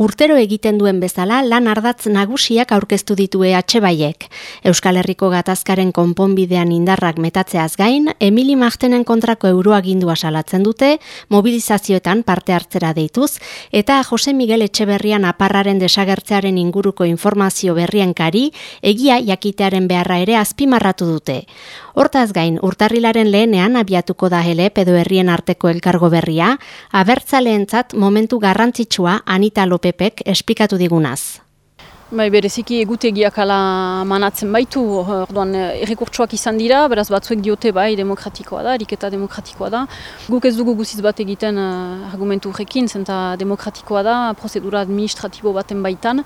Urtero egiten duen bezala lan ardatz nagusiak aurkeztu ditu EH Baiek. Euskal Herriko gatazkaren konponbidean indarrak metatzeaz gain, Emili Martenen kontrako euroagindua salatzen dute, mobilizazioetan parte hartzera deituz, eta Jose Miguel Etxeberrian aparraren desagertzearen inguruko informazio berrien kari, egia jakitearen beharra ere azpimarratu dute. Hortaz gain, urtarrilaren lehenean abiatuko da hele edo herrien arteko elkargo berria, abertzaleentzat momentu garrantzitsua Anita Lopepek esplikatu digunaz. Bai, bereziki egutegiak ala manatzen baitu, orduan errekurtsoak izan dira, beraz batzuek diote bai demokratikoa da, eriketa demokratikoa da. Guk ez dugu guziz bat egiten uh, argumentu horrekin, zenta demokratikoa da, prozedura administratibo baten baitan.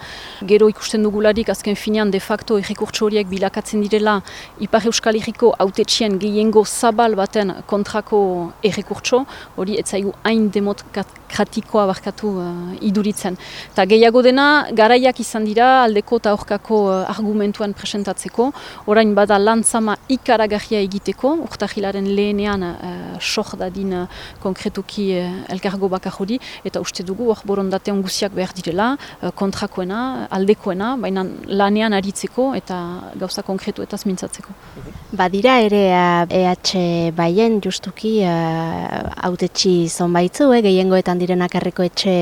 Gero ikusten dugularik azken finean de facto errekurtso horiek bilakatzen direla Ipar Euskal Herriko autetxien gehiengo zabal baten kontrako errekurtso, hori ez zaigu hain demokratikoa barkatu uh, iduritzen. Ta gehiago dena, garaiak izan dira, aldeko eta aurkako uh, argumentuan presentatzeko. Orain bada lantzama ikaragarria egiteko, urtahilaren lehenean uh, soh dadin uh, konkretuki uh, elkargo bakar eta uste dugu hor borondate ongusiak behar direla, uh, kontrakoena, aldekoena, baina lanean aritzeko eta gauza konkretu eta mintzatzeko. Badira ere EH baien justuki uh, autetxi zonbaitzu, eh, gehiengoetan direnak herriko etxe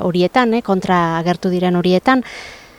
horietan, eh, kontra agertu diren horietan,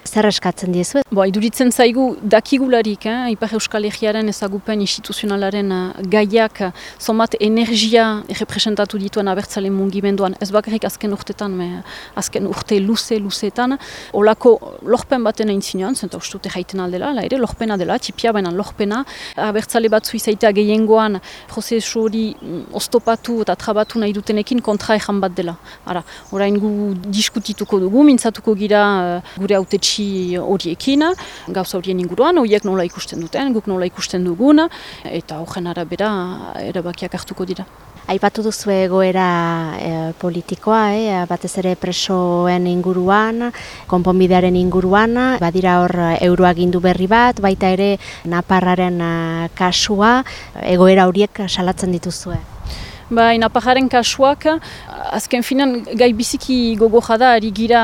zer eskatzen diezu? Bo, iduritzen zaigu dakigularik, eh? Ipar Euskal Herriaren ezagupen instituzionalaren uh, gaiak uh, energia representatu dituen abertzale mungimenduan, ez bakarrik azken urtetan, me, azken urte luze, luzeetan, olako lorpen baten egin zinean, zenta ustute jaiten aldela, la ere, lorpena dela, txipia baina lorpena, abertzale batzu izaitea gehiengoan prozesu hori mm, oztopatu eta trabatu nahi dutenekin kontra ejan bat dela. Ara, orain gu diskutituko dugu, mintzatuko gira uh, gure autetxe horiekin, gauza horien inguruan, horiek nola ikusten duten, guk nola ikusten dugun, eta horren arabera erabakiak hartuko dira. Aipatu duzu egoera e, politikoa, e, batez ere presoen inguruan, konponbidearen inguruan, badira hor euroagindu berri bat, baita ere naparraren kasua, egoera horiek salatzen dituzue. Ba, inapajaren kasuak, azken finan gai biziki gogo jada ari gira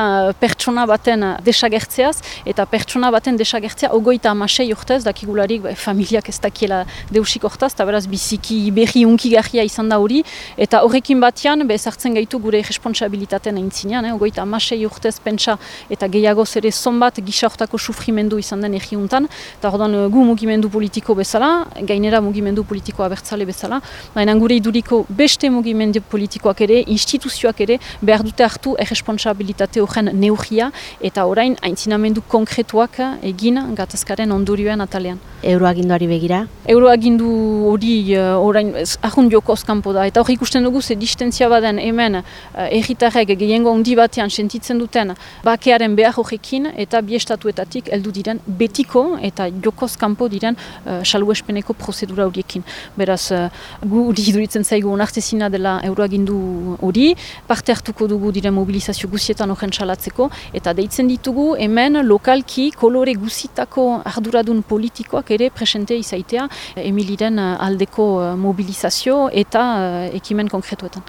pertsona baten desagertzeaz, eta pertsona baten desagertzea ogoita amasei urtez, dakigularik ba, familiak ez dakiela deusik urtaz, eta beraz biziki berri unki izan da hori, eta horrekin batean, be zartzen gaitu gure responsabilitaten egin zinean, eh? ogoita amasei urtez pentsa, eta gehiago zere zonbat gisa hortako sufrimendu izan den egiuntan, eta ordan gu mugimendu politiko bezala, gainera mugimendu politiko abertzale bezala, baina gure iduriko beste mugimendu politikoak ere, instituzioak ere, behar dute hartu erresponsabilitate horren neugia eta orain aintzinamendu konkretuak egin gatazkaren ondurioen atalean. Euroaginduari begira? Euroagindu hori uh, orain ahun joko oskampo da eta hori ikusten dugu ze distentzia baden hemen uh, erritarrek gehiengo ondi batean sentitzen duten bakearen behar horrekin eta biestatuetatik heldu diren betiko eta jokoz kanpo diren uh, saluespeneko prozedura horiekin. Beraz, uh, gu duritzen zaigu onartezina dela euroagindu hori, parte hartuko dugu diren mobilizazio guzietan horren salatzeko, eta deitzen ditugu hemen lokalki kolore guzitako arduradun politikoak ere presente izaitea Emiliren aldeko mobilizazio eta ekimen konkretuetan.